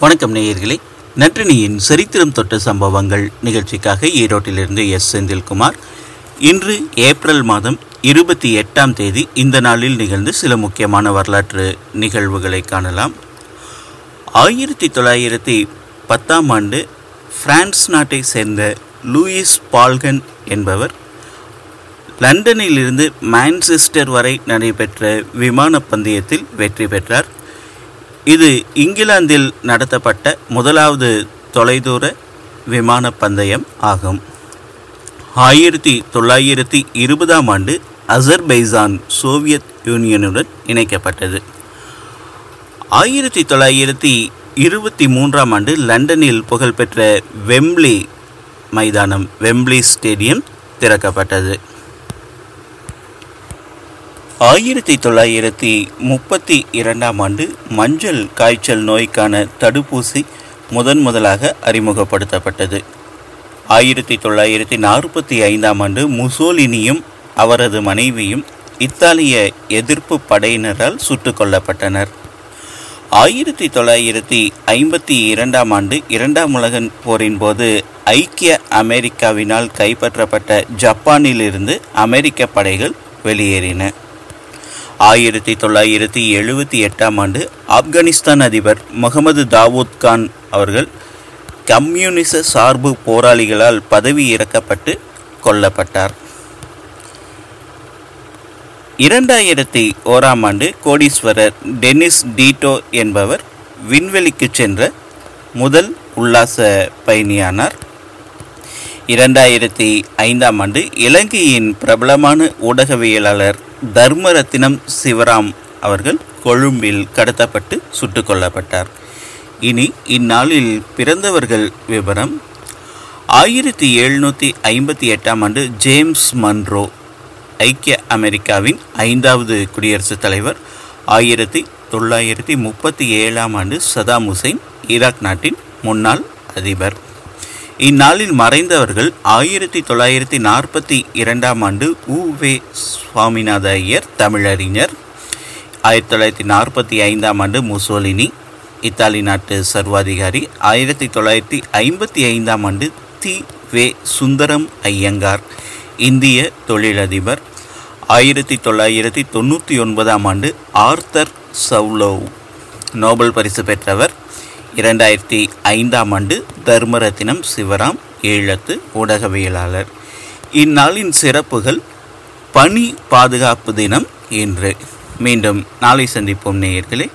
வணக்கம் நேயர்களே. நன்றினியின் சரித்திரம் தொட்ட சம்பவங்கள் நிகழ்ச்சிக்காக ஈரோட்டிலிருந்து எஸ். செந்தில்குமார். இன்று ஏப்ரல் மாதம் இருபத்தி எட்டாம் தேதி இந்த நாளில் நிகழ்ந்து சில முக்கியமான வரலாற்று நிகழ்வுகளை காணலாம். ஆயிரத்தி தொள்ளாயிரத்தி பத்தாம் ஆண்டு பிரான்ஸ் நாட்டை சேர்ந்த லூயிஸ் பால்கன் என்பவர் லண்டனிலிருந்து மான்செஸ்டர் வரை நடைபெற்ற விமான பந்தயத்தில் வெற்றி பெற்றார். இது இங்கிலாந்தில் நடத்தப்பட்ட முதலாவது தொலைதூர விமான பந்தயம் ஆகும். ஆயிரத்தி தொள்ளாயிரத்தி இருபதாம் ஆண்டு அசர்பைசான் சோவியத் யூனியனுடன் இணைக்கப்பட்டது. ஆயிரத்தி தொள்ளாயிரத்தி இருபத்தி மூன்றாம் ஆண்டு லண்டனில் புகழ்பெற்ற வெம்ப்ளி மைதானம் வெம்ப்லி ஸ்டேடியம் திறக்கப்பட்டது. ஆயிரத்தி தொள்ளாயிரத்தி முப்பத்தி இரண்டாம் ஆண்டு மஞ்சள் காய்ச்சல் நோய்க்கான தடுப்பூசி முதன் முதலாக அறிமுகப்படுத்தப்பட்டது. ஆயிரத்தி தொள்ளாயிரத்தி நாற்பத்தி ஐந்தாம் ஆண்டு முசோலினியும் அவரது மனைவியும் இத்தாலிய எதிர்ப்பு படையினரால் சுட்டுக் கொல்லப்பட்டனர். ஆயிரத்தி தொள்ளாயிரத்தி ஐம்பத்தி இரண்டாம் ஆண்டு இரண்டாம் உலக போரின் போது ஐக்கிய அமெரிக்காவினால் கைப்பற்றப்பட்ட ஜப்பானிலிருந்து அமெரிக்க படைகள் வெளியேறின. ஆயிரத்தி தொள்ளாயிரத்தி எழுபத்தி எட்டாம் ஆண்டு ஆப்கானிஸ்தான் அதிபர் முகமது தாவூத் கான் அவர்கள் கம்யூனிச சார்பு போராளிகளால் பதவி இறக்கப்பட்டு கொல்லப்பட்டார். இரண்டாயிரத்தி ஓராம் ஆண்டு கோடீஸ்வரர் டெனிஸ் டீட்டோ என்பவர் விண்வெளிக்கு சென்ற முதல் உல்லாச பயணியானார். இரண்டாயிரத்தி ஐந்தாம் ஆண்டு இலங்கையின் பிரபலமான ஊடகவியலாளர் தர்மரத்தினம் சிவராம் அவர்கள் கொழும்பில் கடத்தப்பட்டு சுட்டுக் கொல்லப்பட்டார். இனி இந்நாளில் பிறந்தவர்கள் விவரம். ஆயிரத்தி எழுநூற்றி ஐம்பத்தி எட்டாம் ஆண்டு ஜேம்ஸ் மன்ரோ ஐக்கிய அமெரிக்காவின் ஐந்தாவது குடியரசுத் தலைவர். ஆயிரத்தி தொள்ளாயிரத்தி முப்பத்தி ஏழாம் ஆண்டு சதாம் ஹுசைன் ஈராக் நாட்டின் முன்னாள் அதிபர். இந்நாளில் மறைந்தவர்கள் ஆயிரத்தி தொள்ளாயிரத்தி நாற்பத்தி இரண்டாம் ஆண்டு உ. வே. சுவாமிநாத ஐயர் தமிழறிஞர். ஆயிரத்தி தொள்ளாயிரத்தி நாற்பத்தி ஐந்தாம் ஆண்டு முசோலினி இத்தாலி நாட்டு சர்வாதிகாரி. ஆயிரத்தி தொள்ளாயிரத்தி ஐம்பத்தி ஐந்தாம் ஆண்டு தி. வே. சுந்தரம் ஐயங்கார் இந்திய தொழிலதிபர். ஆயிரத்தி தொள்ளாயிரத்தி தொண்ணூற்றி ஒன்பதாம் ஆண்டு ஆர்த்தர் சவுலோவ் நோபல் பரிசு பெற்றவர். இரண்டாயிரத்தி ஐந்தாம் ஆண்டு தர்மரத்தினம் சிவராம் ஈழத்து ஊடகவியலாளர். இந்நாளின் சிறப்புகள் பணி பாதுகாப்பு தினம் இன்று மீண்டும் நாளை சந்திப்போம் நேயர்களே.